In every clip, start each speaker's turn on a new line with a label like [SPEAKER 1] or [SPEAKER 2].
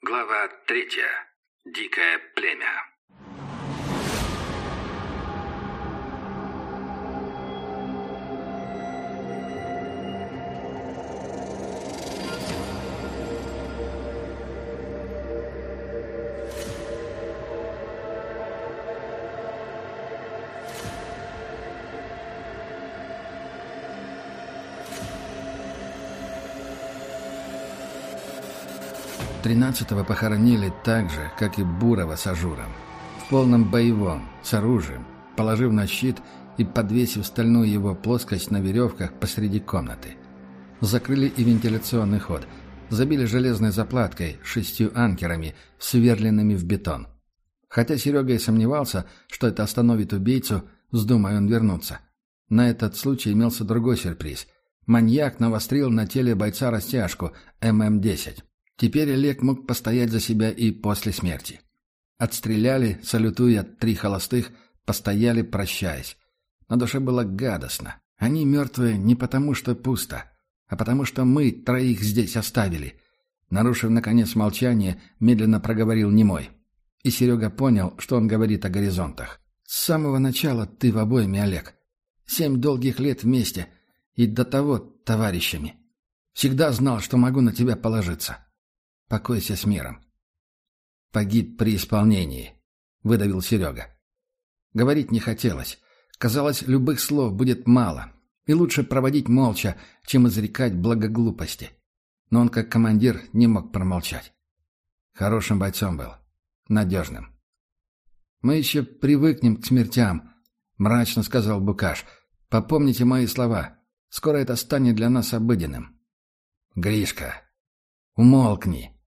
[SPEAKER 1] Глава третья. Дикое племя.
[SPEAKER 2] Тринадцатого похоронили так же, как и Бурова с Ажуром. В полном боевом, с оружием, положив на щит и подвесив стальную его плоскость на веревках посреди комнаты. Закрыли и вентиляционный ход, забили железной заплаткой шестью анкерами, сверленными в бетон. Хотя Серега и сомневался, что это остановит убийцу, вздумая он вернуться. На этот случай имелся другой сюрприз. Маньяк навострил на теле бойца растяжку ММ-10. Теперь Олег мог постоять за себя и после смерти. Отстреляли, салютуя три холостых, постояли, прощаясь. На душе было гадостно. Они мертвые не потому, что пусто, а потому, что мы троих здесь оставили. Нарушив, наконец, молчание, медленно проговорил немой. И Серега понял, что он говорит о горизонтах. «С самого начала ты в обоими, Олег. Семь долгих лет вместе. И до того товарищами. Всегда знал, что могу на тебя положиться. Покойся с миром. Погиб при исполнении, выдавил Серега. Говорить не хотелось. Казалось, любых слов будет мало. И лучше проводить молча, чем изрекать благоглупости. Но он, как командир, не мог промолчать. Хорошим бойцом был. Надежным. «Мы еще привыкнем к смертям», — мрачно сказал Букаш. «Попомните мои слова. Скоро это станет для нас обыденным». «Гришка, умолкни»,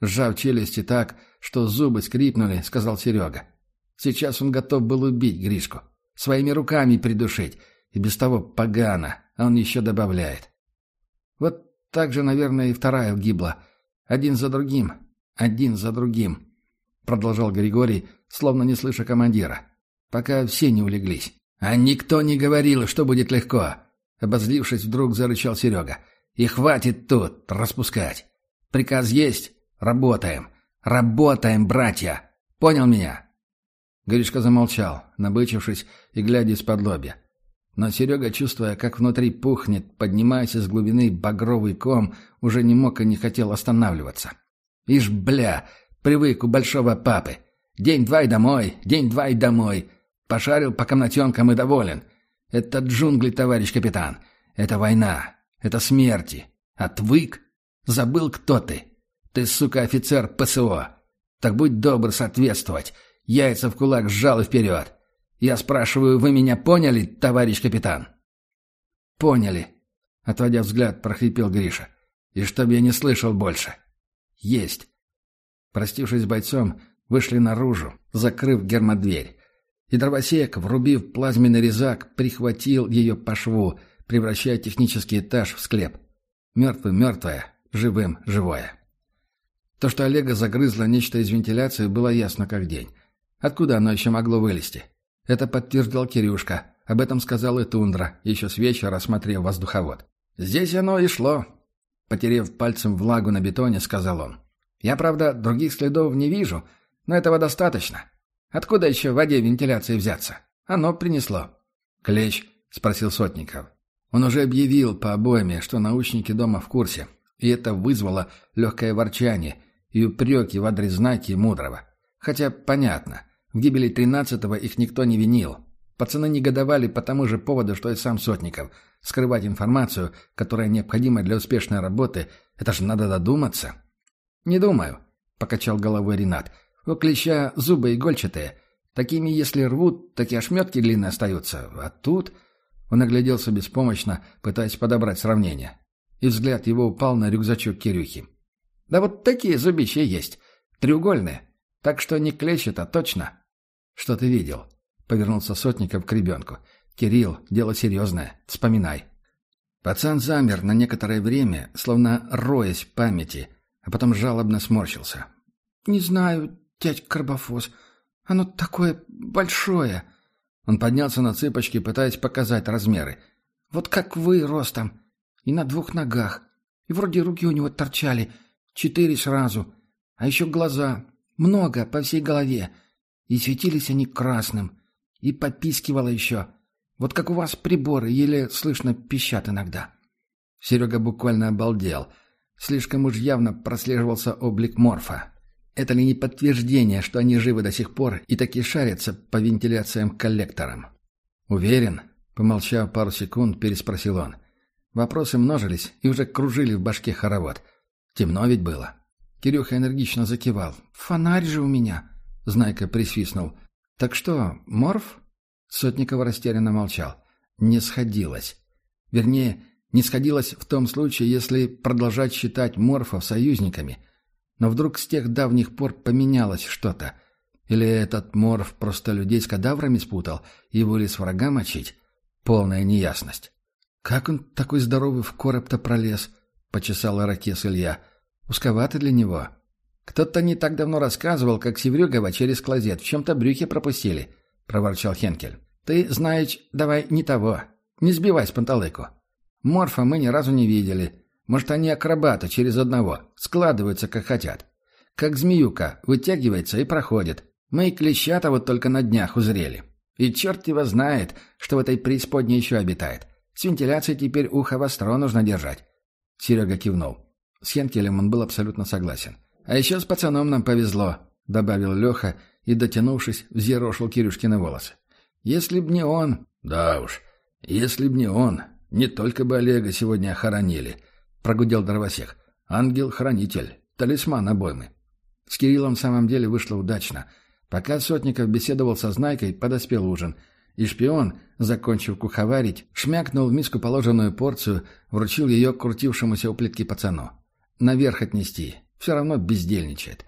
[SPEAKER 2] Сжав челюсти так, что зубы скрипнули, сказал Серега. Сейчас он готов был убить Гришку. Своими руками придушить. И без того погано, а он еще добавляет. Вот так же, наверное, и вторая гибла. Один за другим, один за другим. Продолжал Григорий, словно не слыша командира. Пока все не улеглись. А никто не говорил, что будет легко. Обозлившись, вдруг зарычал Серега. И хватит тут распускать. Приказ есть, Работаем! Работаем, братья! Понял меня?» Гришка замолчал, набычившись и глядя из-под лобья. Но Серега, чувствуя, как внутри пухнет, поднимаясь из глубины багровый ком, уже не мог и не хотел останавливаться. «Ишь, бля, привык у большого папы. День-два и домой, день-два и домой. Пошарил по комнатенкам и доволен. Это джунгли, товарищ капитан. Это война. Это смерти. Отвык? Забыл, кто ты. Ты, сука, офицер ПСО. Так будь добр соответствовать. Яйца в кулак сжал и вперед. Я спрашиваю, вы меня поняли, товарищ капитан?» «Поняли», — отводя взгляд, прохрипел Гриша. «И чтоб я не слышал больше». «Есть». Простившись с бойцом, вышли наружу, закрыв гермодверь. И дровосек, врубив плазменный резак, прихватил ее по шву, превращая технический этаж в склеп. Мертвым мертвое, живым живое. То, что Олега загрызло нечто из вентиляции, было ясно как день. Откуда оно еще могло вылезти? Это подтвердил Кирюшка. Об этом сказал и Тундра, еще с вечера осмотрев воздуховод. «Здесь оно и шло», — потерев пальцем влагу на бетоне, сказал он. «Я, правда, других следов не вижу, но этого достаточно. Откуда еще в воде вентиляции взяться? Оно принесло». «Клещ?» — спросил Сотников. Он уже объявил по обоими, что научники дома в курсе, и это вызвало легкое ворчание — и упреки в адрес знаки Мудрого. Хотя, понятно, в гибели тринадцатого их никто не винил. Пацаны негодовали по тому же поводу, что и сам Сотников. Скрывать информацию, которая необходима для успешной работы, это же надо додуматься. «Не думаю», — покачал головой Ренат. «У клеща зубы игольчатые. Такими, если рвут, так и ошметки длинные остаются. А тут...» Он огляделся беспомощно, пытаясь подобрать сравнение. И взгляд его упал на рюкзачок Кирюхи. Да вот такие зубища есть. Треугольные. Так что не клещет, а точно. Что ты видел? Повернулся Сотников к ребенку. Кирилл, дело серьезное. Вспоминай. Пацан замер на некоторое время, словно роясь в памяти, а потом жалобно сморщился. «Не знаю, дядь Карбофос. Оно такое большое». Он поднялся на цыпочки, пытаясь показать размеры. «Вот как вы ростом. И на двух ногах. И вроде руки у него торчали, Четыре сразу.
[SPEAKER 3] А еще глаза. Много, по всей голове. И светились они красным. И попискивало еще. Вот как у вас приборы, еле слышно пищат иногда.
[SPEAKER 2] Серега буквально обалдел. Слишком уж явно прослеживался облик Морфа. Это ли не подтверждение, что они живы до сих пор и таки шарятся по вентиляциям-коллекторам? «Уверен?» — помолчав пару секунд, переспросил он. Вопросы множились и уже кружили в башке хоровод. Темно ведь было. Кирюха энергично закивал.
[SPEAKER 3] «Фонарь же у меня!» — Знайка присвистнул.
[SPEAKER 2] «Так что, Морф?» Сотников растерянно молчал. «Не сходилось. Вернее, не сходилось в том случае, если продолжать считать морфов союзниками. Но вдруг с тех давних пор поменялось что-то. Или этот морф просто людей с кадаврами спутал и вылез врага мочить? Полная неясность. «Как он такой здоровый в короб-то пролез?» — почесал Иракес Илья. «Узковато для него». «Кто-то не так давно рассказывал, как Севрюгова через клозет в чем-то брюхе пропустили», — проворчал Хенкель. «Ты, знаешь, давай не того. Не сбивай с панталыку. Морфа мы ни разу не видели. Может, они акробаты через одного, складываются, как хотят. Как змеюка, вытягивается и проходит. Мы и клещата вот только на днях узрели. И черт его знает, что в этой преисподней еще обитает. С вентиляцией теперь ухо востро нужно держать. Серега кивнул. С Хенкелем он был абсолютно согласен. «А еще с пацаном нам повезло», — добавил Леха и, дотянувшись, взъерошил Кирюшкины волосы. «Если б не он...» «Да уж, если б не он, не только бы Олега сегодня хоронили, прогудел дровосек. Ангел-хранитель, талисман обоймы. С Кириллом в самом деле вышло удачно. Пока Сотников беседовал со Знайкой, подоспел ужин. И шпион, закончив куховарить, шмякнул в миску положенную порцию, вручил ее крутившемуся у плитки пацану. Наверх отнести. Все равно бездельничает.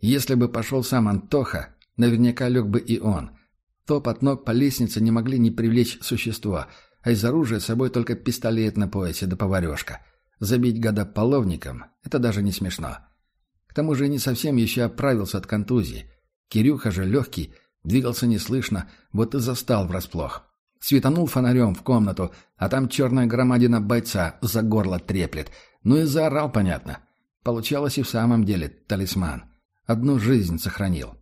[SPEAKER 2] Если бы пошел сам Антоха, наверняка лег бы и он. Топ ног по лестнице не могли не привлечь существа — а из оружия с собой только пистолет на поясе да поварешка. Забить гада половником — это даже не смешно. К тому же не совсем еще оправился от контузии. Кирюха же легкий, двигался неслышно, вот и застал врасплох. Светанул фонарем в комнату, а там черная громадина бойца за горло треплет. Ну и заорал, понятно. Получалось и в самом деле талисман. Одну жизнь сохранил.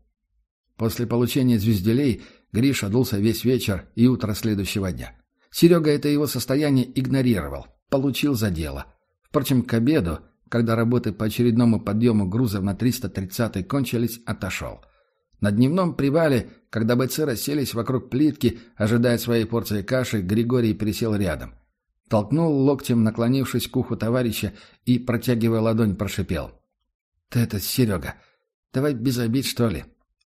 [SPEAKER 2] После получения звезделей Гриша дулся весь вечер и утро следующего дня. Серега это его состояние игнорировал. Получил за дело. Впрочем, к обеду, когда работы по очередному подъему грузов на 330-й кончились, отошел. На дневном привале, когда бойцы расселись вокруг плитки, ожидая своей порции каши, Григорий присел рядом. Толкнул локтем, наклонившись к уху товарища и, протягивая ладонь, прошипел. «Ты это, Серега, давай без обид, что ли?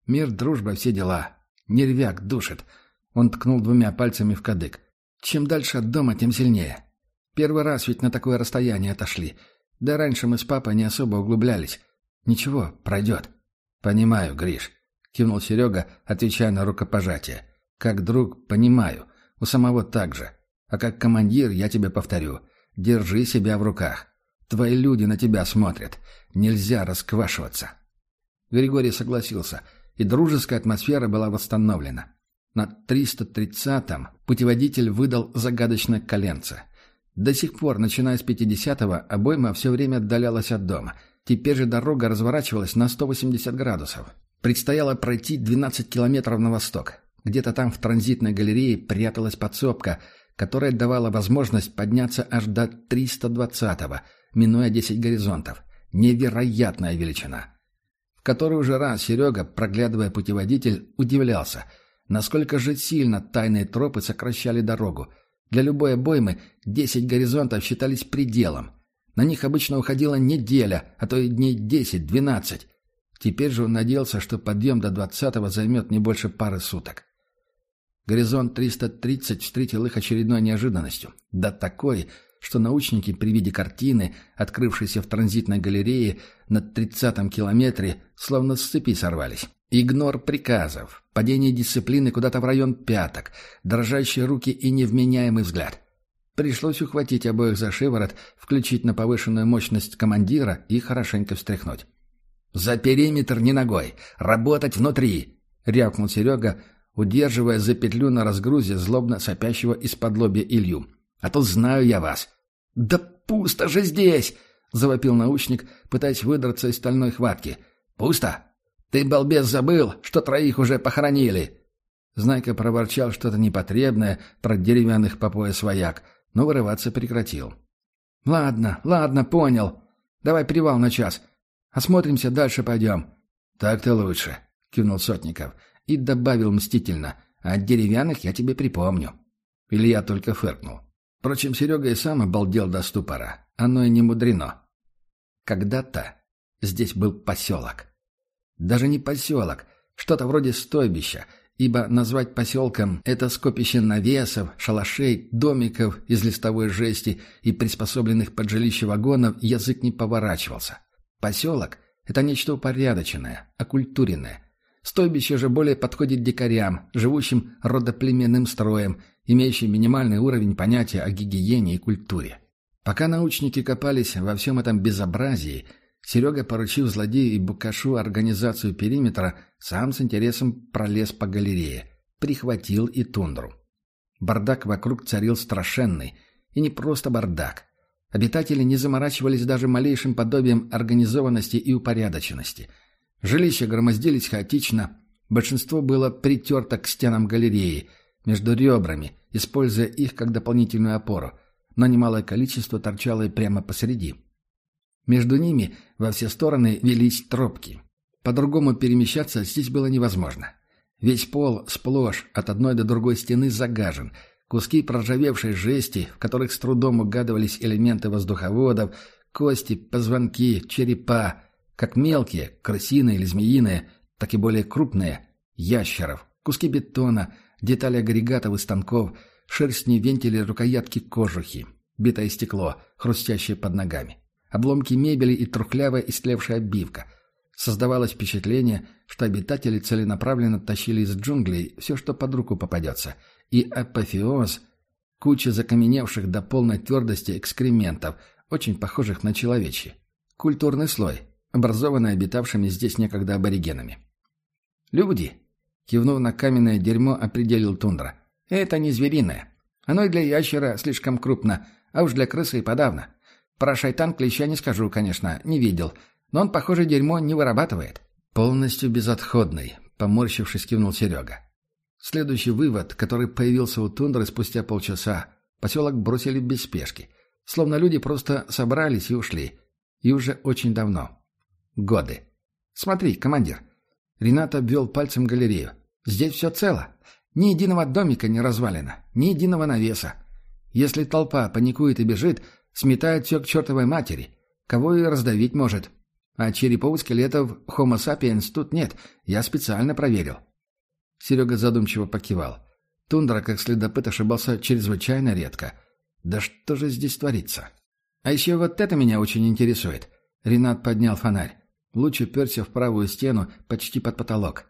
[SPEAKER 2] Мир, дружба, все дела. Нервяк душит». Он ткнул двумя пальцами в кадык. Чем дальше от дома, тем сильнее. Первый раз ведь на такое расстояние отошли. Да раньше мы с папой не особо углублялись. Ничего, пройдет. Понимаю, Гриш. Кивнул Серега, отвечая на рукопожатие. Как друг, понимаю. У самого так же. А как командир, я тебе повторю. Держи себя в руках. Твои люди на тебя смотрят. Нельзя расквашиваться. Григорий согласился, и дружеская атмосфера была восстановлена. На 330-м путеводитель выдал загадочное коленце. До сих пор, начиная с 50-го, обойма все время отдалялась от дома. Теперь же дорога разворачивалась на 180 градусов. Предстояло пройти 12 километров на восток. Где-то там в транзитной галерее пряталась подсобка, которая давала возможность подняться аж до 320-го, минуя 10 горизонтов. Невероятная величина. В который уже раз Серега, проглядывая путеводитель, удивлялся – Насколько же сильно тайные тропы сокращали дорогу. Для любой обоймы 10 горизонтов считались пределом. На них обычно уходила неделя, а то и дней 10-12. Теперь же он надеялся, что подъем до 20-го займет не больше пары суток. Горизонт 330 встретил их очередной неожиданностью. Да такой, что научники при виде картины, открывшейся в транзитной галерее на 30-м километре, словно с цепи сорвались. Игнор приказов, падение дисциплины куда-то в район пяток, дрожащие руки и невменяемый взгляд. Пришлось ухватить обоих за шиворот, включить на повышенную мощность командира и хорошенько встряхнуть. «За периметр не ногой! Работать внутри!» — рявкнул Серега, удерживая за петлю на разгрузе злобно сопящего из-под лобья Илью. «А то знаю я вас!» «Да пусто же здесь!» — завопил научник, пытаясь выдраться из стальной хватки — «Пусто? Ты, балбес, забыл, что троих уже похоронили!» Знайка проворчал что-то непотребное про деревянных по пояс вояк, но вырываться прекратил. «Ладно, ладно, понял. Давай привал на час. Осмотримся, дальше пойдем». «Так-то лучше», — кивнул Сотников и добавил мстительно. «А деревянных я тебе припомню». Илья только фыркнул. Впрочем, Серега и сам обалдел до ступора. Оно и не мудрено. Когда-то здесь был поселок. Даже не поселок, что-то вроде стойбища, ибо назвать поселком это скопище навесов, шалашей, домиков из листовой жести и приспособленных под жилище вагонов язык не поворачивался. Поселок — это нечто упорядоченное, окультуренное. Стойбище же более подходит дикарям, живущим родоплеменным строем, имеющим минимальный уровень понятия о гигиене и культуре. Пока научники копались во всем этом безобразии — Серега, поручив злодею и Букашу организацию периметра, сам с интересом пролез по галерее, прихватил и тундру. Бардак вокруг царил страшенный, и не просто бардак. Обитатели не заморачивались даже малейшим подобием организованности и упорядоченности. Жилища громоздились хаотично, большинство было притерто к стенам галереи, между ребрами, используя их как дополнительную опору, но немалое количество торчало и прямо посреди. Между ними во все стороны велись тропки. По-другому перемещаться здесь было невозможно. Весь пол сплошь от одной до другой стены загажен. Куски проржавевшей жести, в которых с трудом угадывались элементы воздуховодов, кости, позвонки, черепа, как мелкие, крысиные или змеиные, так и более крупные, ящеров, куски бетона, детали агрегатов и станков, шерстни вентили рукоятки кожухи, битое стекло, хрустящее под ногами обломки мебели и трухлявая истлевшая обивка. Создавалось впечатление, что обитатели целенаправленно тащили из джунглей все, что под руку попадется. И апофеоз – куча закаменевших до полной твердости экскрементов, очень похожих на человечьи. Культурный слой, образованный обитавшими здесь некогда аборигенами. «Люди», – кивнув на каменное дерьмо, определил тундра. «Это не звериное. Оно и для ящера слишком крупно, а уж для крысы и подавно. Про шайтан клеща не скажу, конечно, не видел. Но он, похоже, дерьмо не вырабатывает. Полностью безотходный, поморщившись, кивнул Серега. Следующий вывод, который появился у тундры спустя полчаса. Поселок бросили без спешки. Словно люди просто собрались и ушли. И уже очень давно. Годы. Смотри, командир. Ренат обвел пальцем галерею. Здесь все цело. Ни единого домика не развалено, ни единого навеса. Если толпа паникует и бежит, Сметает все к чертовой матери. Кого и раздавить может. А черепов скелетов Homo sapiens тут нет. Я специально проверил. Серега задумчиво покивал. Тундра, как следопыт, ошибался чрезвычайно редко. Да что же здесь творится? А еще вот это меня очень интересует. Ренат поднял фонарь. Луч уперся в правую стену, почти под потолок.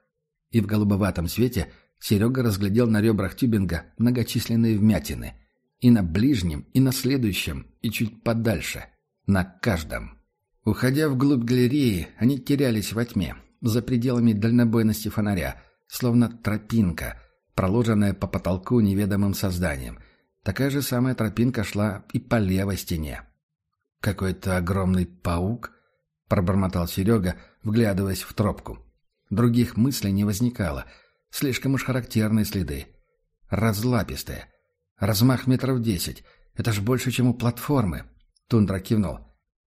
[SPEAKER 2] И в голубоватом свете Серега разглядел на ребрах тюбинга многочисленные вмятины. И на ближнем, и на следующем, и чуть подальше. На каждом. Уходя вглубь галереи, они терялись во тьме, за пределами дальнобойности фонаря, словно тропинка, проложенная по потолку неведомым созданием. Такая же самая тропинка шла и по левой стене. «Какой-то огромный паук?» — пробормотал Серега, вглядываясь в тропку. Других мыслей не возникало. Слишком уж характерные следы. Разлапистые, Размах метров десять. Это ж больше, чем у платформы. Тундра кивнул.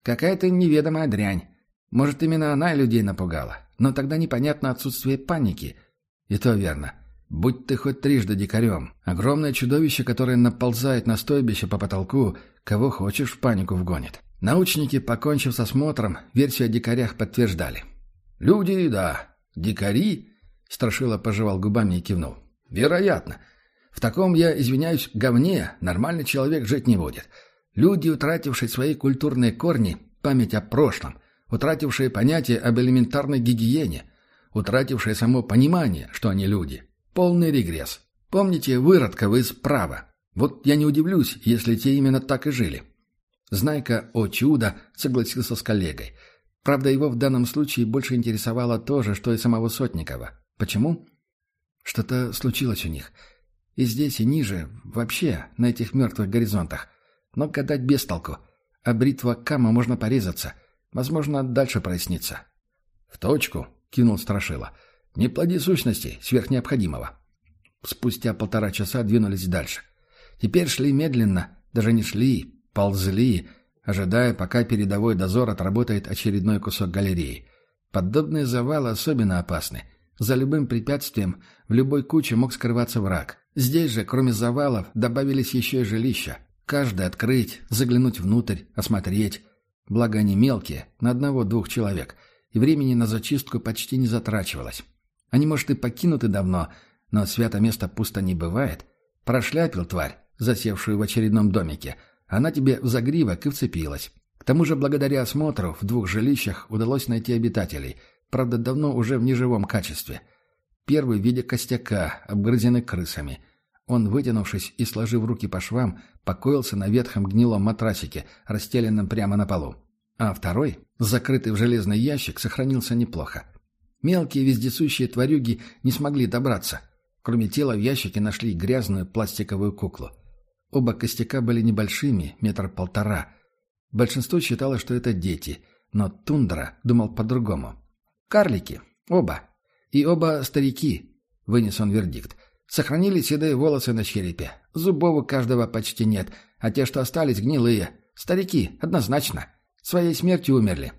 [SPEAKER 2] Какая-то неведомая дрянь. Может, именно она людей напугала. Но тогда непонятно отсутствие паники. И то верно. Будь ты хоть трижды дикарем. Огромное чудовище, которое наползает на стойбище по потолку, кого хочешь в панику вгонит. Научники, покончив с осмотром, версию о дикарях подтверждали. «Люди, да. Дикари?» Страшила пожевал губами и кивнул. «Вероятно. В таком, я извиняюсь, говне нормальный человек жить не будет. Люди, утратившие свои культурные корни, память о прошлом, утратившие понятие об элементарной гигиене, утратившие само понимание, что они люди. Полный регресс. Помните выродков из права? Вот я не удивлюсь, если те именно так и жили. Знайка, о чудо, согласился с коллегой. Правда, его в данном случае больше интересовало то же, что и самого Сотникова. Почему? Что-то случилось у них. И здесь, и ниже, вообще, на этих мертвых горизонтах. Но гадать без толку. А бритва Кама можно порезаться. Возможно, дальше прояснится. «В точку», — кинул Страшила. «Не плоди сущности сверх необходимого». Спустя полтора часа двинулись дальше. Теперь шли медленно, даже не шли, ползли, ожидая, пока передовой дозор отработает очередной кусок галереи. Подобные завалы особенно опасны. За любым препятствием в любой куче мог скрываться враг. Здесь же, кроме завалов, добавились еще и жилища. Каждый открыть, заглянуть внутрь, осмотреть. Благо они мелкие, на одного-двух человек, и времени на зачистку почти не затрачивалось. Они, может, и покинуты давно, но свято место пусто не бывает. Прошляпил тварь, засевшую в очередном домике. Она тебе в загривок и вцепилась. К тому же, благодаря осмотру, в двух жилищах удалось найти обитателей, правда, давно уже в неживом качестве. Первый в виде костяка, обгрызенный крысами. Он, вытянувшись и сложив руки по швам, покоился на ветхом гнилом матрасике, расстеленном прямо на полу. А второй, закрытый в железный ящик, сохранился неплохо. Мелкие вездесущие тварюги не смогли добраться. Кроме тела в ящике нашли грязную пластиковую куклу. Оба костяка были небольшими, метр полтора. Большинство считало, что это дети, но Тундра думал по-другому. «Карлики. Оба. И оба старики», — вынес он вердикт. «Сохранили седые волосы на черепе. Зубов у каждого почти нет, а те, что остались, гнилые. Старики, однозначно. Своей смертью умерли».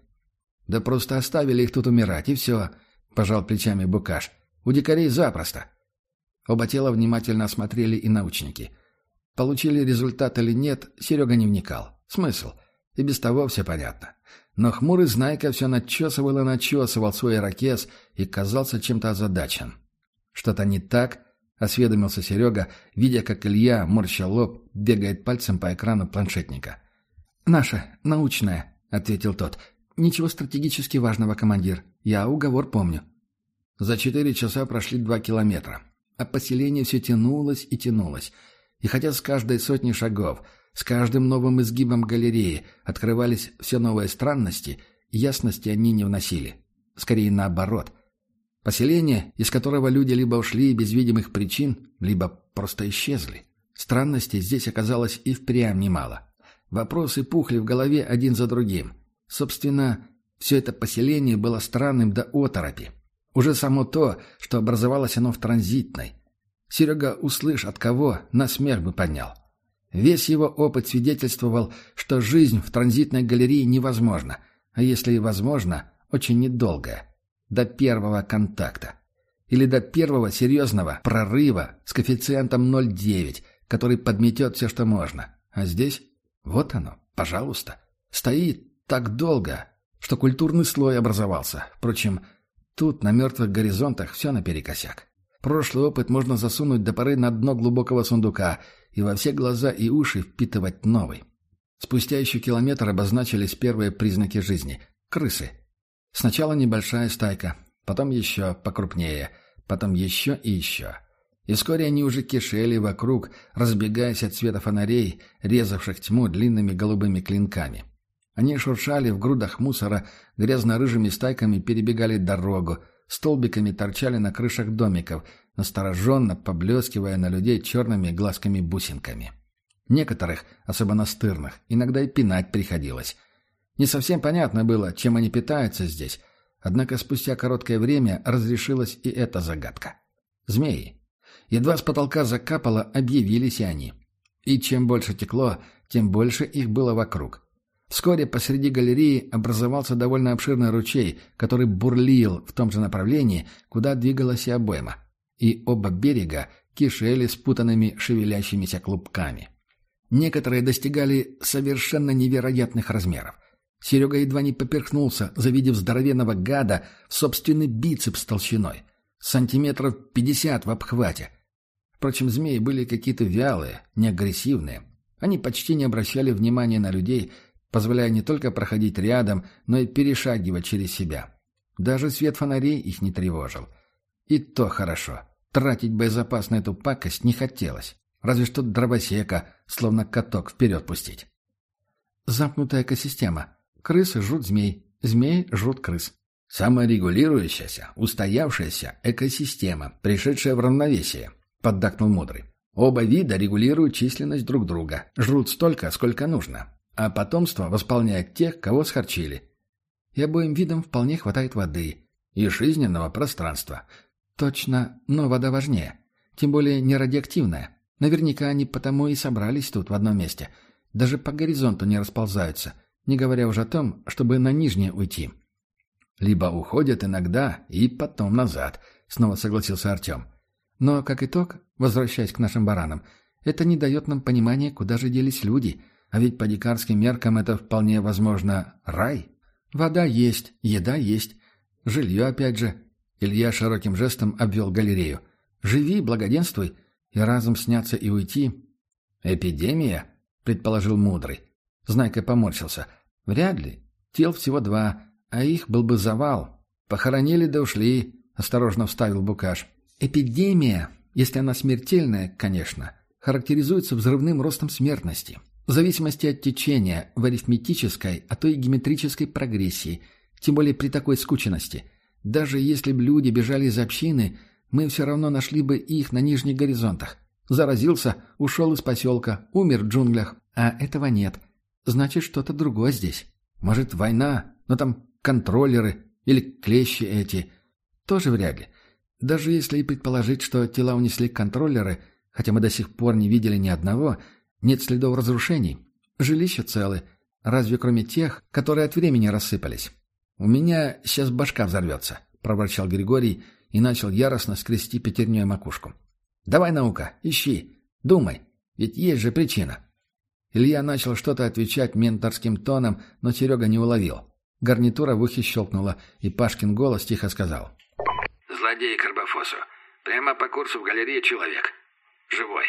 [SPEAKER 2] «Да просто оставили их тут умирать, и все», — пожал плечами Букаш. «У дикарей запросто». Оба тела внимательно осмотрели и научники. Получили результат или нет, Серега не вникал. Смысл? И без того все понятно. Но хмурый Знайка все начесывал и начесывал свой ракес и казался чем-то озадачен. «Что-то не так?» — осведомился Серега, видя, как Илья, морща лоб, бегает пальцем по экрану планшетника. «Наша, научная», — ответил тот. «Ничего стратегически важного, командир. Я уговор помню». За четыре часа прошли два километра. А поселение все тянулось и тянулось. И хотя с каждой сотни шагов, с каждым новым изгибом галереи открывались все новые странности, ясности они не вносили. Скорее наоборот. Поселение, из которого люди либо ушли без видимых причин, либо просто исчезли. Странностей здесь оказалось и впрямь немало. Вопросы пухли в голове один за другим. Собственно, все это поселение было странным до оторопи. Уже само то, что образовалось оно в транзитной. Серега, услышь от кого, на смех бы поднял. Весь его опыт свидетельствовал, что жизнь в транзитной галерее невозможна, а если и возможно, очень недолгая. До первого контакта. Или до первого серьезного прорыва с коэффициентом 0,9, который подметет все, что можно. А здесь? Вот оно, пожалуйста. Стоит так долго, что культурный слой образовался. Впрочем, Тут, на мертвых горизонтах, все наперекосяк. Прошлый опыт можно засунуть до поры на дно глубокого сундука и во все глаза и уши впитывать новый. Спустя еще километр обозначились первые признаки жизни — крысы. Сначала небольшая стайка, потом еще покрупнее, потом еще и еще. И вскоре они уже кишели вокруг, разбегаясь от света фонарей, резавших тьму длинными голубыми клинками. Они шуршали в грудах мусора, грязно-рыжими стайками перебегали дорогу, столбиками торчали на крышах домиков, настороженно поблескивая на людей черными глазками-бусинками. Некоторых, особенно стырных, иногда и пинать приходилось. Не совсем понятно было, чем они питаются здесь, однако спустя короткое время разрешилась и эта загадка. Змеи. Едва с потолка закапало, объявились и они. И чем больше текло, тем больше их было вокруг. Вскоре посреди галереи образовался довольно обширный ручей, который бурлил в том же направлении, куда двигалась и обойма. И оба берега кишели спутанными шевелящимися клубками. Некоторые достигали совершенно невероятных размеров. Серега едва не поперхнулся, завидев здоровенного гада в собственный бицепс толщиной. Сантиметров пятьдесят в обхвате. Впрочем, змеи были какие-то вялые, неагрессивные. Они почти не обращали внимания на людей, позволяя не только проходить рядом, но и перешагивать через себя. Даже свет фонарей их не тревожил. И то хорошо. Тратить боезапас на эту пакость не хотелось. Разве что дровосека, словно каток, вперед пустить. Замкнутая экосистема. Крысы жрут змей, змеи жрут крыс.
[SPEAKER 1] Саморегулирующаяся, устоявшаяся экосистема, пришедшая в равновесие, поддакнул мудрый. Оба вида регулируют численность друг друга, жрут столько, сколько нужно а потомство восполняет тех, кого схорчили.
[SPEAKER 3] И обоим видам вполне хватает воды.
[SPEAKER 1] и жизненного пространства.
[SPEAKER 3] Точно, но вода важнее. Тем более не радиоактивная. Наверняка они потому и собрались тут в одном месте. Даже по горизонту не расползаются, не говоря уже о том, чтобы на нижнее уйти.
[SPEAKER 1] Либо уходят иногда и потом назад, снова согласился Артем.
[SPEAKER 3] Но, как итог, возвращаясь к нашим баранам, это не дает нам понимания, куда же делись люди. А ведь по дикарским меркам это вполне возможно рай. Вода есть, еда есть, жилье опять же. Илья широким жестом обвел галерею. Живи, благоденствуй, и разом сняться и уйти.
[SPEAKER 1] «Эпидемия?» — предположил Мудрый.
[SPEAKER 3] Знайка поморщился. «Вряд ли. Тел всего два, а их был бы завал. Похоронили да ушли», — осторожно вставил Букаш. «Эпидемия, если она смертельная, конечно, характеризуется взрывным ростом смертности. В зависимости от течения, в арифметической, а то и геометрической прогрессии, тем более при такой скученности. Даже если бы люди бежали из общины, мы все равно нашли бы их на нижних горизонтах. Заразился, ушел из поселка, умер в джунглях. А этого нет. Значит, что-то другое здесь. Может, война, но там контроллеры или клещи эти. Тоже вряд ли. Даже если и предположить, что тела унесли контроллеры, хотя мы до сих пор не видели ни одного, нет следов разрушений. Жилища целы, разве кроме тех, которые от времени рассыпались. «У меня сейчас башка взорвется», — проворчал Григорий и начал яростно скрести пятерней макушку. «Давай, наука, ищи, думай, ведь есть же причина». Илья начал что-то отвечать менторским тоном, но Серега не уловил. Гарнитура в ухе щелкнула, и Пашкин голос тихо сказал.
[SPEAKER 4] «Злодей Карбофосу. Прямо по курсу в галерее человек. Живой».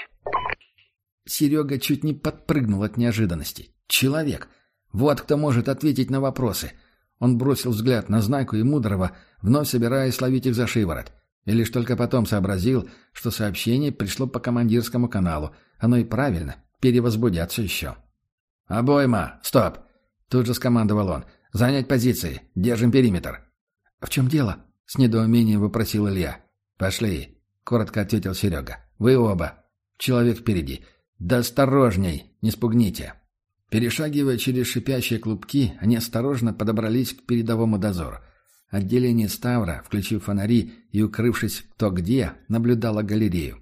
[SPEAKER 3] Серега чуть не подпрыгнул от неожиданности. «Человек! Вот кто может ответить на вопросы!» Он бросил взгляд на Знайку и Мудрого, вновь собираясь ловить их за шиворот. И лишь только потом сообразил, что сообщение пришло по командирскому каналу. Оно и правильно, перевозбудятся еще. «Обойма! Стоп!» Тут же скомандовал он. «Занять позиции! Держим периметр!» «В чем дело?» — с недоумением вопросил Илья. «Пошли!» — коротко ответил Серега. «Вы оба. Человек впереди. Да осторожней, не спугните!» Перешагивая через шипящие клубки, они осторожно подобрались к передовому дозору. Отделение Ставра, включив фонари и укрывшись кто где, наблюдало галерею.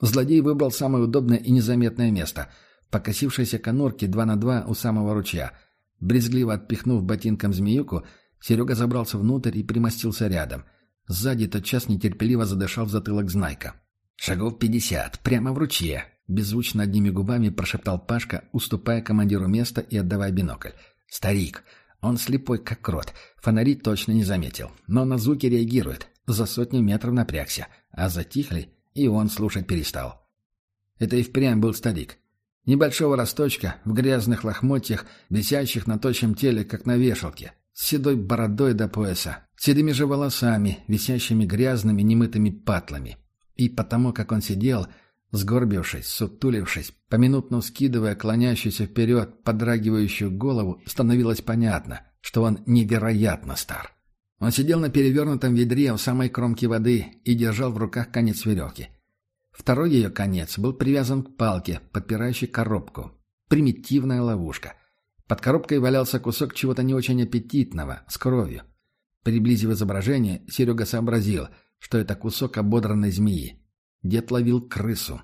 [SPEAKER 3] Злодей выбрал самое удобное и незаметное место — покосившейся конорки два на два у самого ручья. Брезгливо отпихнув ботинком змеюку, Серега забрался внутрь и примостился рядом. Сзади тотчас нетерпеливо задышал в затылок Знайка. «Шагов пятьдесят, прямо в ручье», Беззвучно одними губами прошептал Пашка, уступая командиру место и отдавая бинокль. «Старик! Он слепой, как крот. Фонари точно не заметил. Но на звуки реагирует. За сотню метров напрягся. А затихли, и он слушать перестал. Это и впрямь был старик. Небольшого росточка, в грязных лохмотьях, висящих на тощем теле, как на вешалке. С седой бородой до пояса. Седыми же волосами, висящими грязными немытыми патлами. И потому, как он сидел Сгорбившись, сутулившись, поминутно скидывая клонящуюся вперед подрагивающую голову, становилось понятно, что он невероятно стар. Он сидел на перевернутом ведре у самой кромки воды и держал в руках конец веревки. Второй ее конец был привязан к палке, подпирающей коробку. Примитивная ловушка. Под коробкой валялся кусок чего-то не очень аппетитного, с кровью. Приблизив изображение, Серега сообразил, что это кусок ободранной змеи. Дед ловил крысу.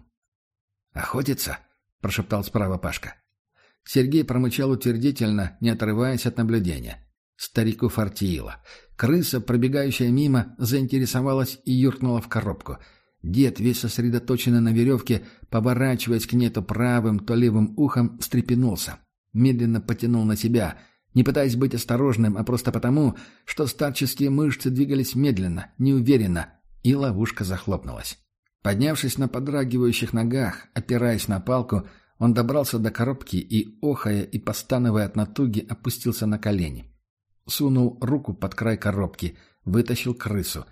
[SPEAKER 3] «Охотится?» — прошептал справа Пашка. Сергей промычал утвердительно, не отрываясь от наблюдения. Старику фартило. Крыса, пробегающая мимо, заинтересовалась и юркнула в коробку. Дед, весь сосредоточенный на веревке, поворачиваясь к ней то правым, то левым ухом, встрепенулся. Медленно потянул на себя, не пытаясь быть осторожным, а просто потому, что старческие мышцы двигались медленно, неуверенно, и ловушка захлопнулась. Поднявшись на подрагивающих ногах, опираясь на палку, он добрался до коробки и, охая и постановая от натуги, опустился на колени. Сунул руку под край коробки, вытащил крысу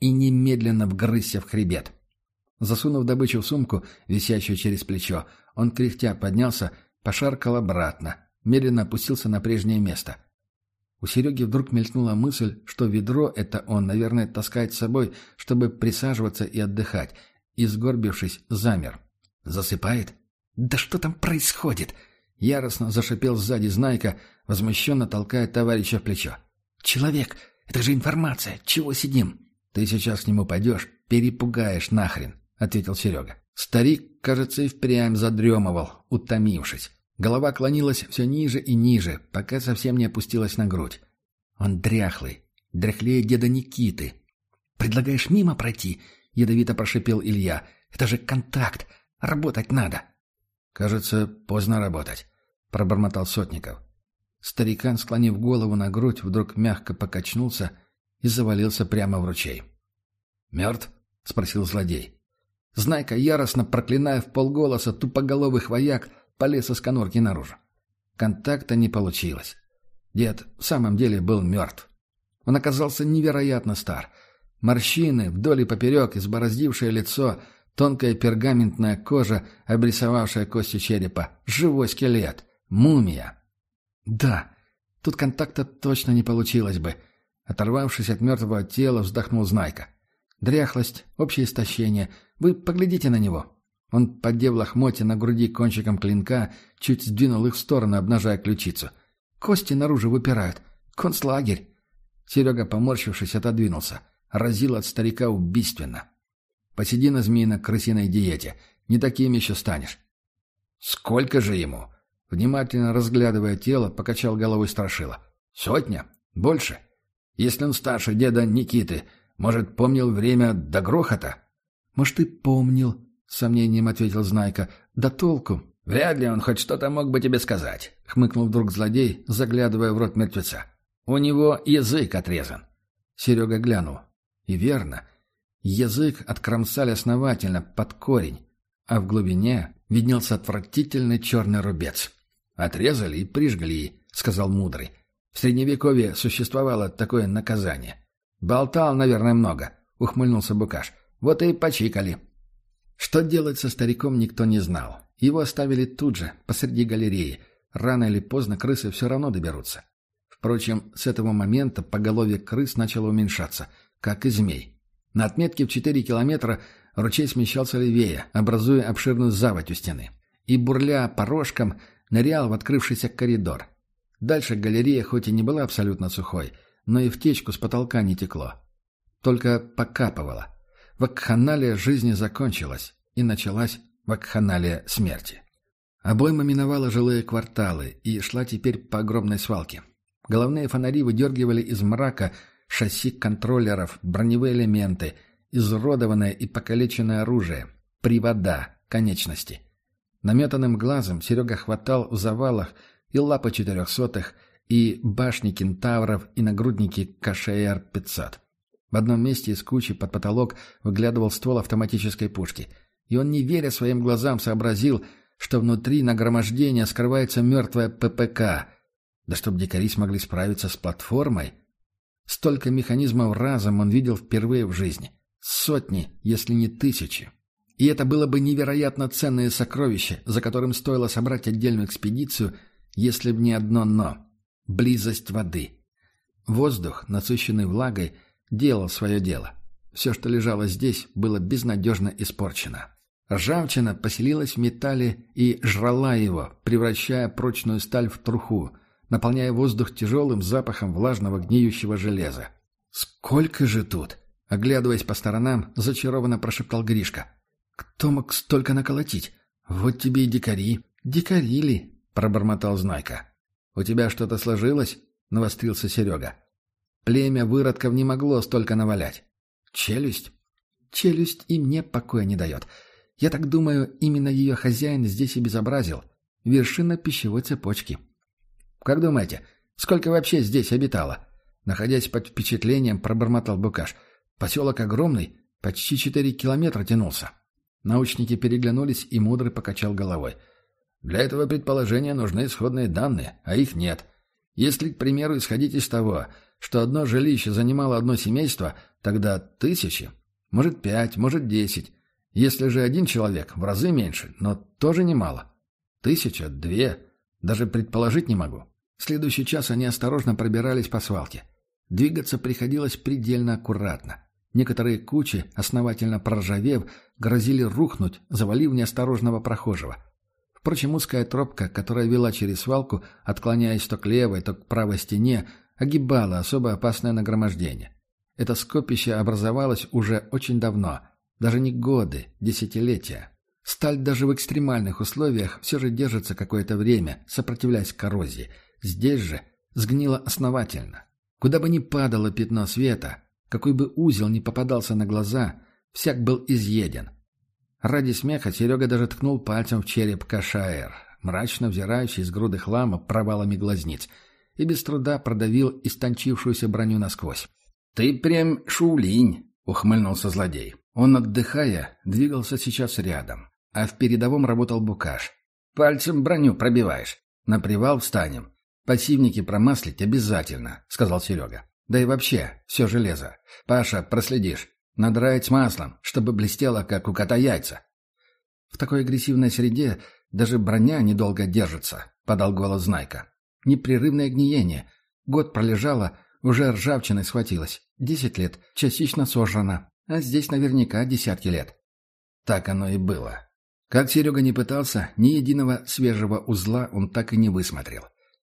[SPEAKER 3] и немедленно вгрызся в хребет. Засунув добычу в сумку, висящую через плечо, он кряхтя поднялся, пошаркал обратно, медленно опустился на прежнее место. У Сереги вдруг мелькнула мысль, что ведро это он, наверное, таскает с собой, чтобы присаживаться и отдыхать, и, сгорбившись, замер. «Засыпает? Да что там происходит?» Яростно зашипел сзади Знайка, возмущенно толкая товарища в плечо. «Человек! Это же информация! Чего сидим?»
[SPEAKER 2] «Ты сейчас к нему пойдешь, перепугаешь нахрен», — ответил Серега. Старик, кажется, и впрямь задремывал, утомившись. Голова клонилась все ниже и ниже, пока совсем не опустилась на грудь. Он дряхлый, дряхлее деда Никиты.
[SPEAKER 3] «Предлагаешь мимо пройти?» — ядовито прошипел Илья. «Это же контакт! Работать надо!»
[SPEAKER 2] «Кажется, поздно работать», — пробормотал Сотников. Старикан, склонив голову на грудь, вдруг мягко покачнулся и завалился прямо в ручей. «Мертв?» — спросил злодей. Знайка, яростно проклиная в полголоса тупоголовых вояк, полез из конорки наружу. Контакта не получилось. Дед в самом деле был мертв. Он оказался невероятно стар. Морщины вдоль и поперек, избороздившее лицо, тонкая пергаментная кожа, обрисовавшая кости черепа, живой скелет, мумия. Да, тут контакта точно не получилось бы. Оторвавшись от мертвого тела, вздохнул Знайка. Дряхлость, общее истощение. Вы поглядите на него. Он, поддев лохмотья на груди кончиком клинка, чуть сдвинул их в сторону, обнажая ключицу. Кости наружу выпирают. Концлагерь. Серега, поморщившись, отодвинулся. Разил от старика убийственно. Посиди на змеино-крысиной диете. Не таким еще станешь. Сколько же ему? Внимательно разглядывая тело, покачал головой страшила. Сотня? Больше? Если он старше деда Никиты, может, помнил время до грохота?
[SPEAKER 3] Может, и помнил, — с сомнением ответил Знайка. «Да толку?»
[SPEAKER 1] «Вряд ли он хоть что-то мог бы тебе сказать», — хмыкнул вдруг злодей, заглядывая в рот мертвеца. «У него язык отрезан».
[SPEAKER 2] Серега глянул. И верно. Язык откромсали основательно, под корень, а в глубине виднелся отвратительный черный рубец. «Отрезали и прижгли», — сказал мудрый. «В Средневековье существовало такое наказание». «Болтал, наверное, много», — ухмыльнулся Букаш. «Вот и почикали». Что делать со стариком никто не знал. Его оставили тут же, посреди галереи. Рано или поздно крысы все равно доберутся. Впрочем, с этого момента поголовье крыс начало уменьшаться, как и змей. На отметке в 4 километра ручей смещался левее, образуя обширную заводь у стены. И, бурля порожком, нырял в открывшийся коридор. Дальше галерея хоть и не была абсолютно сухой, но и в течку с потолка не текло. Только покапывало. Вакханалия жизни закончилась, и началась вакханалия смерти. Обойма миновала жилые кварталы и шла теперь по огромной свалке. Головные фонари выдергивали из мрака шасси контроллеров, броневые элементы, изуродованное и покалеченное оружие, привода, конечности. Наметанным глазом Серега хватал в завалах и лапы четырехсотых, и башни кентавров, и нагрудники КШР-500. В одном месте из кучи под потолок выглядывал ствол автоматической пушки. И он, не веря своим глазам, сообразил, что внутри нагромождения скрывается мертвая ППК. Да чтоб дикари смогли справиться с платформой. Столько механизмов разом он видел впервые в жизни. Сотни, если не тысячи. И это было бы невероятно ценное сокровище, за которым стоило собрать отдельную экспедицию, если б не одно «но» — близость воды. Воздух, насыщенный влагой, делал свое дело. Все, что лежало здесь, было безнадежно испорчено. Ржавчина поселилась в металле и жрала его, превращая прочную сталь в труху, наполняя воздух тяжелым запахом влажного гниющего железа. «Сколько же тут?» — оглядываясь по сторонам, зачарованно прошептал Гришка. «Кто мог столько наколотить? Вот тебе и дикари». «Дикари ли?» — пробормотал Знайка. «У тебя что-то сложилось?» — навострился Серега. Племя выродков не могло столько навалять. Челюсть? Челюсть и мне покоя не дает. Я так думаю, именно ее хозяин здесь и безобразил. Вершина пищевой цепочки. Как думаете, сколько вообще здесь обитало? Находясь под впечатлением, пробормотал Букаш. Поселок огромный, почти четыре километра тянулся. Научники переглянулись, и Мудрый покачал головой. Для этого предположения нужны исходные данные, а их нет. Если, к примеру, исходить из того, что одно жилище занимало одно семейство, тогда тысячи, может пять, может десять. Если же один человек, в разы меньше, но тоже немало. Тысяча, две, даже предположить не могу. В следующий час они осторожно пробирались по свалке. Двигаться приходилось предельно аккуратно. Некоторые кучи, основательно проржавев, грозили рухнуть, завалив неосторожного прохожего. Впрочем, узкая тропка, которая вела через свалку, отклоняясь то к левой, то к правой стене,
[SPEAKER 3] огибала особо опасное нагромождение. Это скопище образовалось уже очень давно, даже не годы, десятилетия. Сталь даже в экстремальных условиях все же держится какое-то время, сопротивляясь коррозии. Здесь же сгнила основательно. Куда бы ни падало пятно света, какой бы узел ни попадался на глаза, всяк был изъеден. Ради смеха Серега даже ткнул пальцем в череп Кашаэр, мрачно взирающий из груды хлама провалами глазниц, и без труда продавил истончившуюся броню насквозь.
[SPEAKER 1] «Ты прям шулинь!» — ухмыльнулся злодей. Он, отдыхая, двигался сейчас рядом, а в передовом работал букаш. «Пальцем броню пробиваешь. На привал встанем. Пассивники промаслить обязательно», — сказал Серега. «Да и вообще, все железо. Паша, проследишь. Надраить маслом, чтобы блестело, как у кота яйца».
[SPEAKER 3] «В такой агрессивной среде даже броня недолго держится», — подал голос Знайка. «Непрерывное гниение. Год пролежала, уже ржавчиной схватилась. Десять лет, частично сожрана. А здесь наверняка десятки лет».
[SPEAKER 1] Так оно и было. Как Серега не пытался, ни единого свежего узла он так и не высмотрел.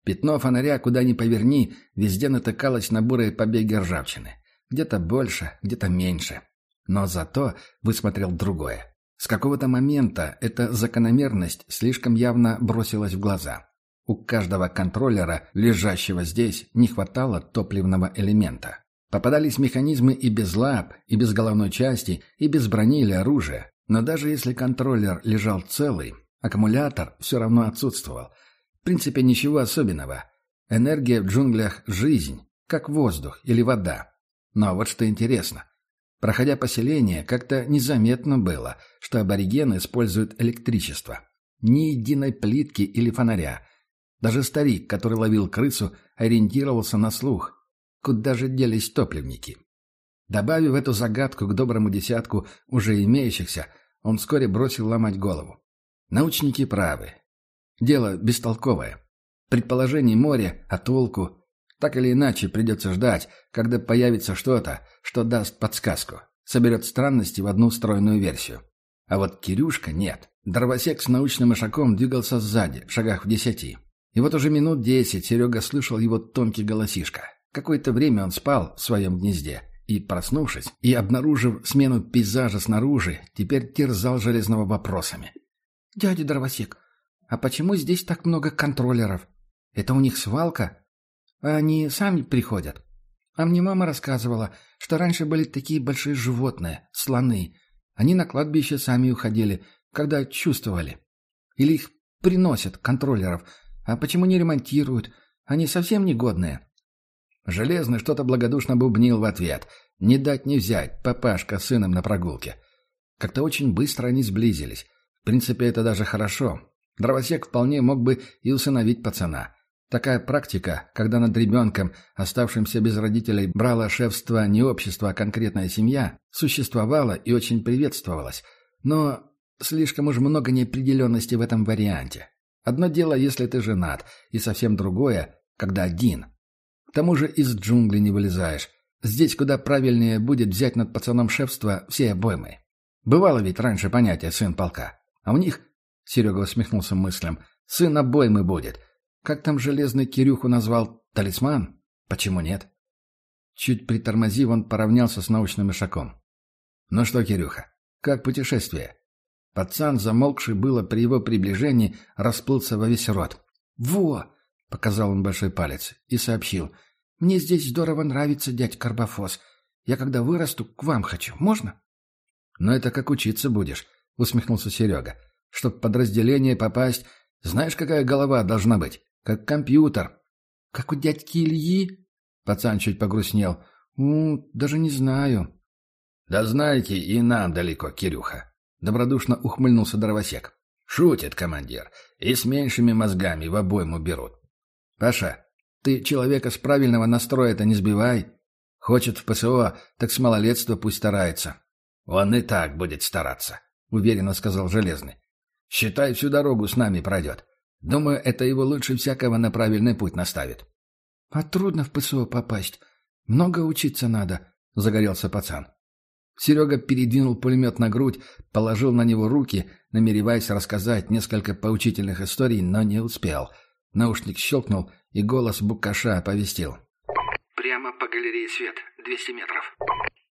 [SPEAKER 1] Пятно фонаря, куда ни поверни, везде натыкалось на бурые побеги ржавчины. Где-то больше, где-то меньше. Но зато высмотрел другое. С какого-то момента эта закономерность слишком явно бросилась в глаза. У каждого контроллера, лежащего здесь, не хватало топливного элемента. Попадались механизмы и без лап, и без головной части, и без брони или оружия. Но даже если контроллер лежал целый, аккумулятор все равно отсутствовал – в принципе, ничего особенного. Энергия в джунглях – жизнь, как воздух или вода. Но вот что интересно. Проходя поселение, как-то незаметно было, что аборигены используют электричество. Ни единой плитки или фонаря. Даже старик, который ловил крысу, ориентировался на слух. Куда же делись топливники? Добавив эту загадку к доброму десятку уже имеющихся, он вскоре бросил ломать голову. Научники правы. Дело бестолковое. Предположений море, а толку? Так или иначе придется ждать, когда появится что-то, что даст подсказку. Соберет странности в одну стройную версию. А вот Кирюшка нет. Дровосек с научным ишаком двигался сзади, в шагах в десяти. И вот уже минут десять Серега слышал его тонкий голосишка. Какое-то время он спал в своем гнезде. И, проснувшись, и обнаружив смену пейзажа снаружи, теперь терзал Железного вопросами.
[SPEAKER 3] «Дядя Дровосек, а почему здесь так много контроллеров? Это у них свалка? Они сами приходят? А мне мама рассказывала, что раньше были такие большие животные, слоны. Они на кладбище сами уходили, когда чувствовали. Или их приносят, контроллеров. А почему не ремонтируют? Они совсем негодные.
[SPEAKER 1] Железный что-то благодушно бубнил в ответ. Не дать не взять, папашка с сыном на прогулке. Как-то очень быстро они сблизились. В принципе, это даже хорошо. Дровосек вполне мог бы и усыновить пацана. Такая практика, когда над ребенком, оставшимся без родителей, брала шефство не общество, а конкретная семья, существовала и очень приветствовалась. Но слишком уж много неопределенности в этом варианте. Одно дело, если ты женат, и совсем другое, когда один. К тому же из джунглей не вылезаешь. Здесь куда правильнее будет взять над пацаном шефство все обоймы. Бывало ведь раньше понятие «сын полка». А у них Серега усмехнулся мыслям. «Сын обоймы будет. Как там железный Кирюху назвал? Талисман? Почему нет?» Чуть притормозив, он поравнялся с научным ишаком. «Ну что, Кирюха, как путешествие?» Пацан, замолкший было при его приближении, расплылся во весь рот. «Во!» — показал он большой палец и сообщил. «Мне здесь здорово нравится, дядь Карбофос. Я когда вырасту, к вам хочу. Можно?» «Но это как учиться будешь», — усмехнулся Серега. Чтоб подразделение попасть, знаешь, какая голова должна быть? Как компьютер. Как у дядьки Ильи? Пацан чуть погрустнел. У, даже не знаю. Да знаете, и нам далеко, Кирюха. Добродушно ухмыльнулся дровосек. Шутит командир. И с меньшими мозгами в обойму берут. Паша, ты человека с правильного настроя-то не сбивай. Хочет в ПСО, так с малолетства пусть старается. Он и так будет стараться, уверенно сказал Железный. Считай, всю дорогу с нами пройдет. Думаю, это его лучше всякого на правильный путь наставит. — А трудно в ПСО попасть. Много учиться надо, — загорелся пацан. Серега передвинул пулемет на грудь, положил на него руки, намереваясь рассказать несколько поучительных историй, но не успел. Наушник щелкнул, и голос Букаша оповестил.
[SPEAKER 4] Прямо по галерее свет, 200 метров».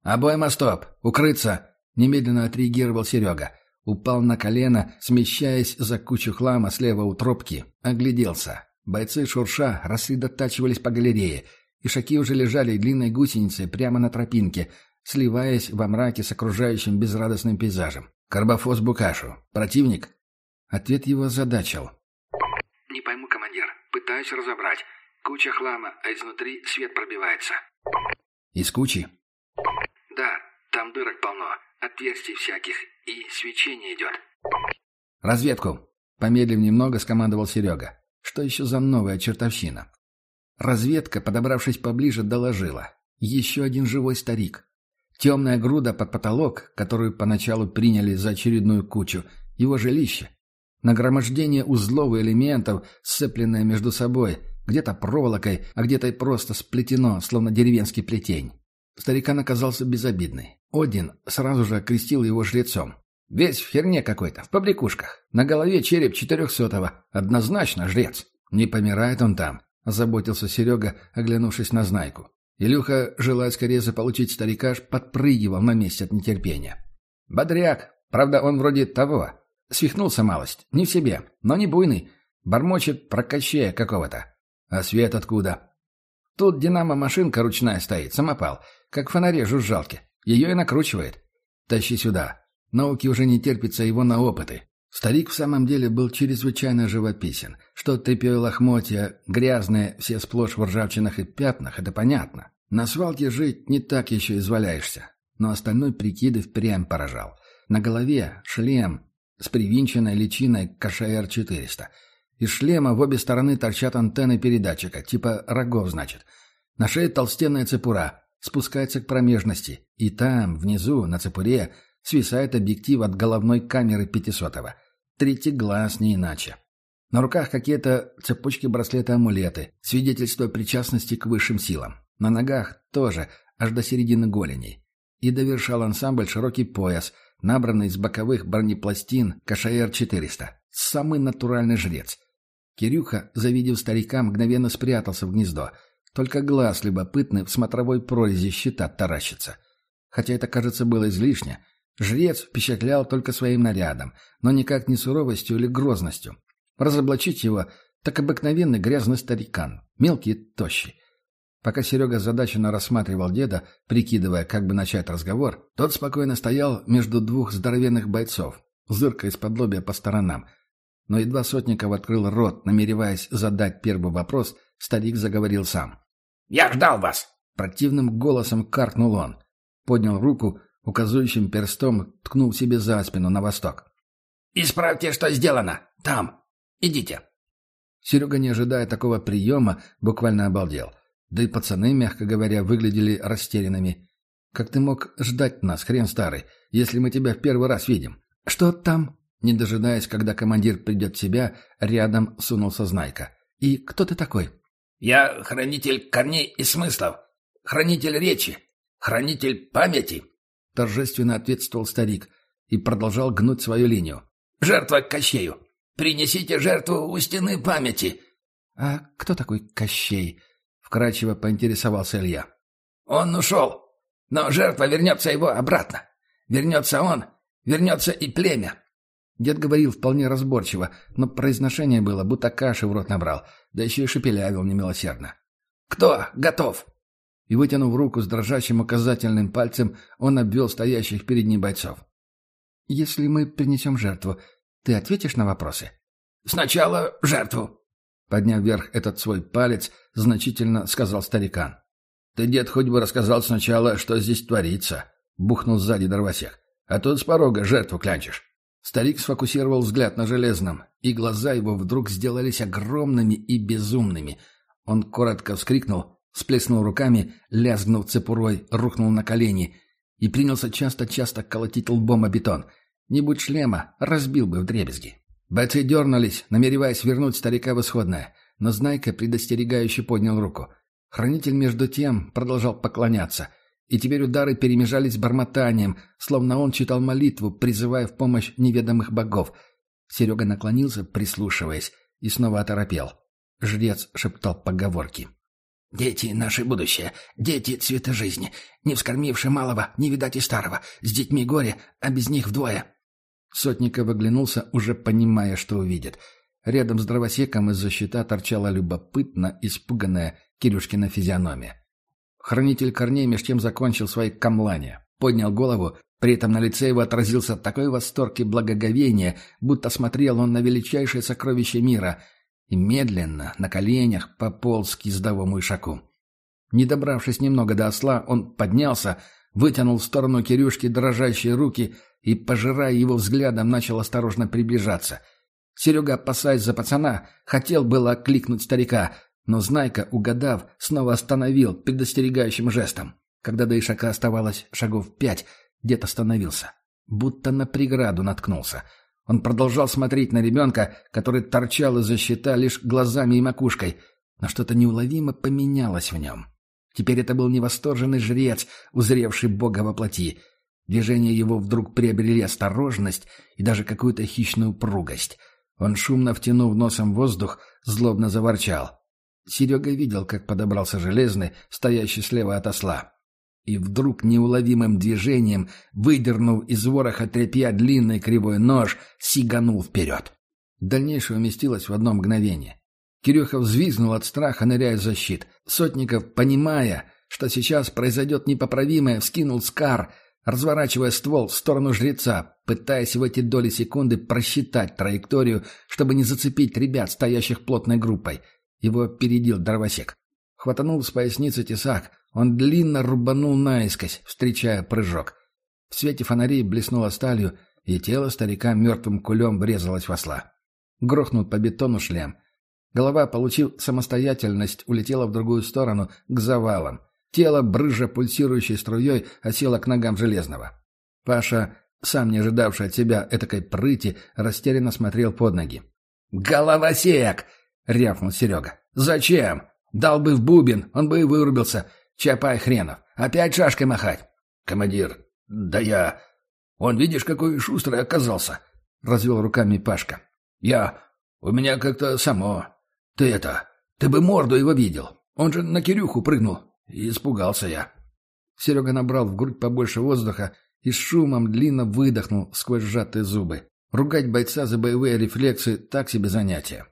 [SPEAKER 3] «Обойма стоп! Укрыться!» — немедленно отреагировал Серега. Упал на колено, смещаясь за кучу хлама слева у тропки. Огляделся. Бойцы шурша рассредотачивались по галерее. Ишаки уже лежали длинной гусеницей прямо на тропинке, сливаясь во мраке с окружающим безрадостным пейзажем. «Карбофос Букашу. Противник?» Ответ его задачил.
[SPEAKER 4] «Не пойму, командир. Пытаюсь разобрать. Куча хлама, а изнутри свет пробивается».
[SPEAKER 3] «Из кучи?»
[SPEAKER 4] «Да, там дырок полно, отверстий всяких, и свечение идет».
[SPEAKER 3] «Разведку!» Помедлив немного, скомандовал Серега. «Что еще за новая чертовщина?» Разведка, подобравшись поближе, доложила. Еще один живой старик. Темная груда под потолок, которую поначалу приняли за очередную кучу, его жилище. Нагромождение узлов и элементов, сцепленное между собой, где-то проволокой, а где-то и просто сплетено, словно деревенский плетень. Старикан оказался безобидный. Один сразу же окрестил его жрецом. Весь в херне какой-то, в побрякушках. На голове череп четырехсотого. Однозначно жрец. Не помирает он там, озаботился Серега, оглянувшись на Знайку. Илюха, желая скорее заполучить старикаш, подпрыгивал на месте от нетерпения. «Бодряк! Правда, он вроде того. Свихнулся малость. Не в себе, но не буйный. Бормочет про кощея какого-то. А свет откуда?» «Тут динамо-машинка ручная стоит, самопал, как в фонаре жужжалки. Ее и накручивает. Тащи сюда. Науке уже не терпится его на опыты. Старик в самом деле был чрезвычайно живописен. Что тряпье и лохмотья, грязные, все сплошь в ржавчинах и пятнах, это понятно. На свалке жить не так еще изваляешься. Но остальной прикиды впрямь поражал. На голове шлем с привинченной личиной КШР-400. Из шлема в обе стороны торчат антенны передатчика, типа рогов, значит. На шее толстенная цепура, спускается к промежности. И там, внизу, на цепуре, свисает объектив от головной камеры пятисотого. Третий глаз не иначе. На руках какие-то цепочки браслеты-амулеты, свидетельство причастности к высшим силам. На ногах тоже, аж до середины голеней. И довершал ансамбль широкий пояс, набранный из боковых бронепластин КШР-400. Самый натуральный жрец. Кирюха, завидев старика, мгновенно спрятался в гнездо. Только глаз любопытный в смотровой прорези щита таращится. Хотя это, кажется, было излишне. Жрец впечатлял только своим нарядом, но никак не суровостью или грозностью. Разоблачить его — так обыкновенный грязный старикан, мелкий и тощий. Пока Серега задаченно рассматривал деда, прикидывая, как бы начать разговор, тот спокойно стоял между двух здоровенных бойцов, зыркая из-под лобья по сторонам. Но едва Сотников открыл рот, намереваясь задать первый вопрос, старик заговорил сам.
[SPEAKER 5] «Я ждал вас!»
[SPEAKER 3] Противным голосом каркнул он. Поднял руку, Указующим перстом ткнул себе за спину на восток.
[SPEAKER 5] «Исправьте, что сделано! Там! Идите!»
[SPEAKER 3] Серега, не ожидая такого приема, буквально обалдел. Да и пацаны, мягко говоря, выглядели растерянными. «Как ты мог ждать нас, хрен старый, если мы тебя в первый раз видим?» «Что там?» Не дожидаясь, когда командир придет в себя, рядом сунулся Знайка. «И кто ты такой?»
[SPEAKER 5] «Я хранитель корней и смыслов, хранитель речи, хранитель памяти», —
[SPEAKER 3] торжественно ответствовал старик и продолжал гнуть свою линию.
[SPEAKER 5] «Жертва Кощею! Принесите жертву у стены памяти!»
[SPEAKER 3] «А кто такой Кощей?» — вкрадчиво поинтересовался Илья.
[SPEAKER 5] «Он ушел, но жертва вернется его обратно. Вернется он, вернется и племя».
[SPEAKER 3] Дед говорил вполне разборчиво, но произношение было, будто каши в рот набрал, да еще и шепелявил немилосердно.
[SPEAKER 5] «Кто готов?»
[SPEAKER 3] и, вытянув руку с дрожащим указательным пальцем, он обвел стоящих перед ним бойцов. «Если мы принесем жертву, ты ответишь на вопросы?»
[SPEAKER 5] «Сначала жертву», —
[SPEAKER 3] подняв вверх этот свой палец, значительно сказал старикан.
[SPEAKER 1] «Ты, дед, хоть бы рассказал сначала, что здесь творится», — бухнул сзади дровосек. «А тут с порога жертву клянчишь».
[SPEAKER 3] Старик сфокусировал взгляд на железном, и глаза его вдруг сделались огромными и безумными. Он коротко вскрикнул — Сплеснул руками, лязгнув цепурой, рухнул на колени и принялся часто-часто колотить лбом о бетон. Не будь шлема, разбил бы в дребезги. Бойцы дернулись, намереваясь вернуть старика в исходное, но Знайка предостерегающе поднял руку. Хранитель между тем продолжал поклоняться, и теперь удары перемежались бормотанием, словно он читал молитву, призывая в помощь неведомых богов. Серега наклонился, прислушиваясь, и снова оторопел. Жрец шептал поговорки.
[SPEAKER 5] Дети — наше будущее. Дети — цвета жизни. Не вскормивши малого, не видать и старого. С детьми горе, а без них вдвое».
[SPEAKER 3] Сотников оглянулся, уже понимая, что увидит. Рядом с дровосеком из-за щита торчала любопытно испуганная Кирюшкина физиономия. Хранитель корней меж тем закончил свои камлания. Поднял голову, при этом на лице его отразился такой восторг и благоговение, будто смотрел он на величайшее сокровище мира — и медленно, на коленях, пополз к ездовому ишаку. Не добравшись немного до осла, он поднялся, вытянул в сторону Кирюшки дрожащие руки и, пожирая его взглядом, начал осторожно приближаться. Серега, опасаясь за пацана, хотел было окликнуть старика, но Знайка, угадав, снова остановил предостерегающим жестом. Когда до ишака оставалось шагов пять, дед остановился. Будто на преграду наткнулся — он продолжал смотреть на ребенка, который торчал из-за щита лишь глазами и макушкой, но что-то неуловимо поменялось в нем. Теперь это был невосторженный жрец, узревший Бога во плоти. Движения его вдруг приобрели осторожность и даже какую-то хищную упругость. Он, шумно втянув носом воздух, злобно заворчал. Серега видел, как подобрался Железный, стоящий слева от осла и вдруг неуловимым движением, выдернув из вороха тряпья длинный кривой нож, сиганул вперед. Дальнейшее уместилось в одно мгновение. Кирюха взвизгнул от страха, ныряя в защит. Сотников, понимая, что сейчас произойдет непоправимое, вскинул скар, разворачивая ствол в сторону жреца, пытаясь в эти доли секунды просчитать траекторию, чтобы не зацепить ребят, стоящих плотной группой. Его опередил дровосек. Хватанул с поясницы тесак, он длинно рубанул наискось, встречая прыжок. В свете фонарей блеснуло сталью, и тело старика мертвым кулем врезалось в осла. Грохнул по бетону шлем. Голова, получив самостоятельность, улетела в другую сторону, к завалам. Тело, брыжа пульсирующей струей, осело к ногам Железного. Паша, сам не ожидавший от себя этакой прыти, растерянно смотрел под ноги.
[SPEAKER 5] «Головосек!» — рявкнул Серега. «Зачем? Дал бы в бубен, он бы и вырубился. Чапай хренов. Опять шашкой махать.
[SPEAKER 1] Командир, да я... Он, видишь, какой шустрый оказался. Развел руками Пашка. Я... У меня как-то само... Ты это... Ты бы морду его видел. Он же на Кирюху прыгнул. И испугался я.
[SPEAKER 3] Серега набрал в грудь побольше воздуха и с шумом длинно выдохнул сквозь сжатые зубы. Ругать бойца за боевые рефлексы — так себе занятие.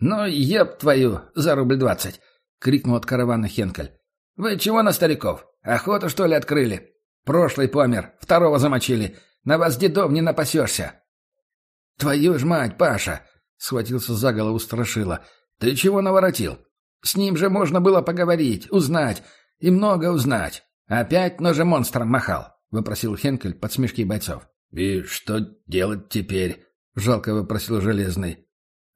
[SPEAKER 5] «Ну, еб твою, за рубль двадцать!» — крикнул от каравана Хенкель. «Вы чего на стариков? Охоту, что ли, открыли? Прошлый помер, второго замочили. На вас дедов не напасешься». «Твою ж мать, Паша!» — схватился за голову Страшила. «Ты чего наворотил? С ним же можно было поговорить, узнать. И много узнать. Опять ножем монстром махал», — выпросил Хенкель под смешки бойцов.
[SPEAKER 1] «И что делать теперь?» — жалко выпросил Железный.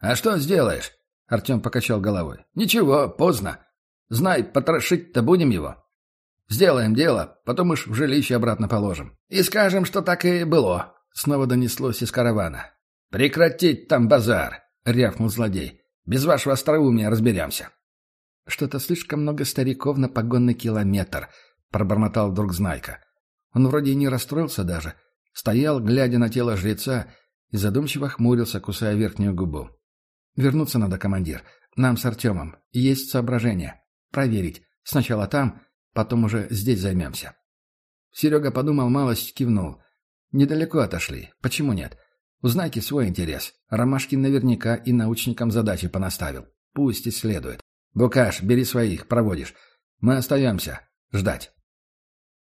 [SPEAKER 5] «А что сделаешь?» — Артем покачал головой. «Ничего, поздно. Знай, потрошить-то будем его. Сделаем дело, потом уж в жилище обратно положим. И скажем, что так и было. Снова донеслось из каравана. «Прекратить там базар!» — рявкнул злодей. «Без вашего остроумия разберемся».
[SPEAKER 3] «Что-то слишком много стариков на погонный километр», — пробормотал вдруг Знайка. Он вроде и не расстроился даже. Стоял, глядя на тело жреца, и задумчиво хмурился, кусая верхнюю губу. «Вернуться надо, командир. Нам с Артемом. Есть соображения». Проверить. Сначала там, потом уже здесь займемся. Серега подумал малость, кивнул. Недалеко отошли. Почему нет? Узнайте свой интерес. Ромашкин наверняка и научникам задачи понаставил. Пусть исследует. Букаш, бери своих, проводишь. Мы остаемся. Ждать.